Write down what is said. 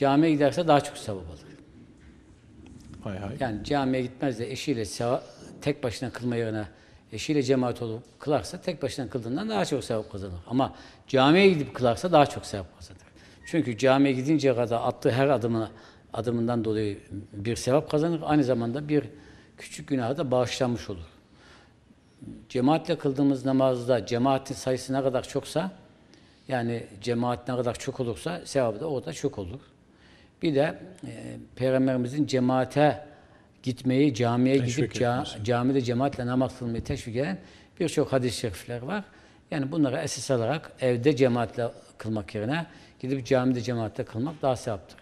camiye giderse daha çok sevap alır. Hay hay. Yani camiye gitmez de eşiyle seva- tek başına kılma yerine eşiyle cemaat olup kılarsa tek başına kıldığından daha çok sevap kazanır. Ama camiye gidip kılarsa daha çok sevap kazanır. Çünkü camiye gidince kadar attığı her adımına adımından dolayı bir sevap kazanır. Aynı zamanda bir küçük günahı da bağışlanmış olur. Cemaatle kıldığımız namazda cemaatin sayısı ne kadar çoksa yani cemaat ne kadar çok olursa sevabı da o da çok olur. Bir de e, Peygamberimizin cemaate gitmeyi, camiye Teşvik gidip ca- camide cemaatle namaz kılmayı teşvik eden birçok hadis-i şerifler var. Yani bunları esas alarak evde cemaatle kılmak yerine gidip camide cemaatle kılmak daha sevaptır.